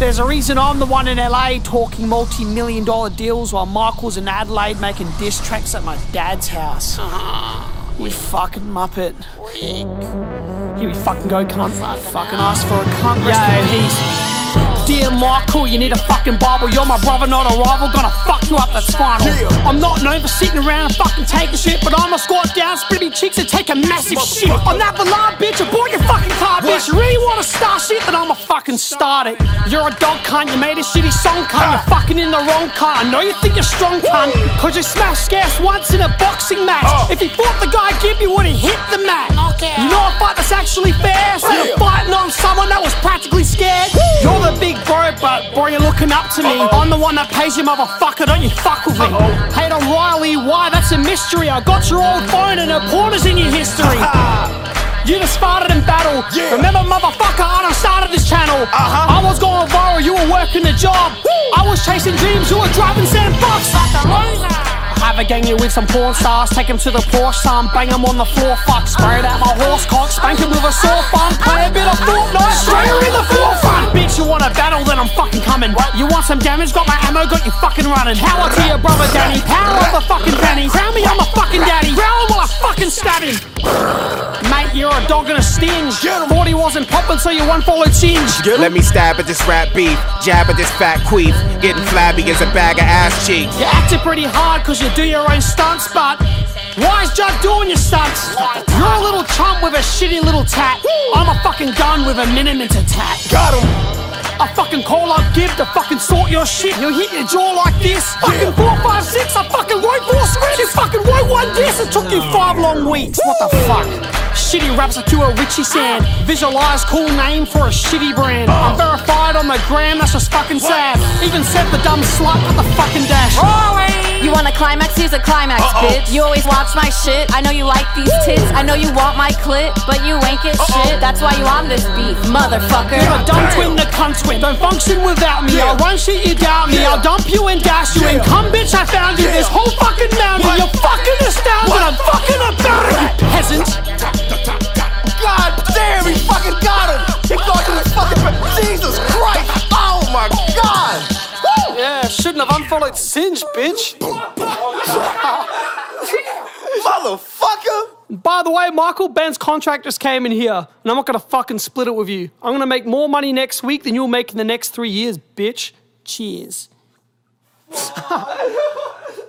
There's a reason I'm the one in LA talking multi million dollar deals while Michael's in Adelaide making diss tracks at my dad's house. You fucking muppet. Here we fucking go, cunt. Fucking ask for a cunt. Yeah, he's. Dear Michael, you need a fucking Bible. You're my brother, not a rival. Gonna fuck you up, that's final. I'm not known for sitting around and fucking taking shit, but I'ma squat down, split me cheeks, and take a massive shit. On that Ballard bitch, I bought your fucking car, bitch. You really wanna start shit, fucking start it. You're a dog cunt, you made a shitty song cunt. You're fucking in the wrong car. I know you think you're strong cunt, cause you smashed gas once in a boxing match. If he fought the guy, give you would he hit the mat. You know a fight that's actually fair, so you're fighting on someone that was practically scared. You're the big bro, but boy, you're looking up to me. I'm the one that pays you, motherfucker. Don't you fuck with me. Hey, to Riley, why? That's a mystery. I got your old phone and a porn is in your history. You just started in battle. Yeah. Remember, motherfucker, I done started this channel. Uh-huh. I was going viral, you were working the job. I was chasing dreams, you were driving Sam Fox. Have a gang you with some porn stars, take him to the Porsche, son, bang him on the floor, fuck, sprayed out my horse cock, spank him with a sore fun, play a bit of Fortnite, straight her in the forefront. Bitch, you want a battle, then I'm fucking coming. You want some damage, got my ammo, got you fucking running. Power to your brother Danny, power of the fucking Danny. Crown me, I'm a fucking daddy, growl while I fucking stab him. Mate, you're a dog and a sting. Get 'em. Thought he wasn't popping, so you one followed Singe. Let me stab at this rap beef, jab at this fat queef, getting flabby as a bag of ass cheeks. You acted pretty hard cause you do your own stunts, but why is Judd doing your stunts? You're a little chump with a shitty little tat. I'm a fucking gun with a minimeter tat. Got him. I fucking call up Gib to fucking sort your shit. You'll hit your jaw like this. Fucking four, five, six. I fucking wrote four scripts. You fucking wrote one diss. It took you five long weeks. What the fuck? Shitty raps like you a Richie Sand. Visualize cool name for a shitty brand. I'm verified on the gram. That's just fucking sad. Even said the dumb slut at the fucking dash. You want a climax? Here's a climax, bitch. You always watch my shit. I know you like these tits. I know you want my clit, but you ain't get shit. That's why you on this beat, motherfucker. You're a dumb twin, the cunt twin. Don't function without me. I'll run shit, you doubt me. I'll dump you and dash you. And Yeah. come, bitch, I found you. Yeah. This whole shouldn't have unfollowed Singe, bitch. Motherfucker. By the way, Michael Ben's contract just came in here, and I'm not gonna fucking split it with you. I'm gonna make more money next week than you'll make in the next three years, bitch. Cheers.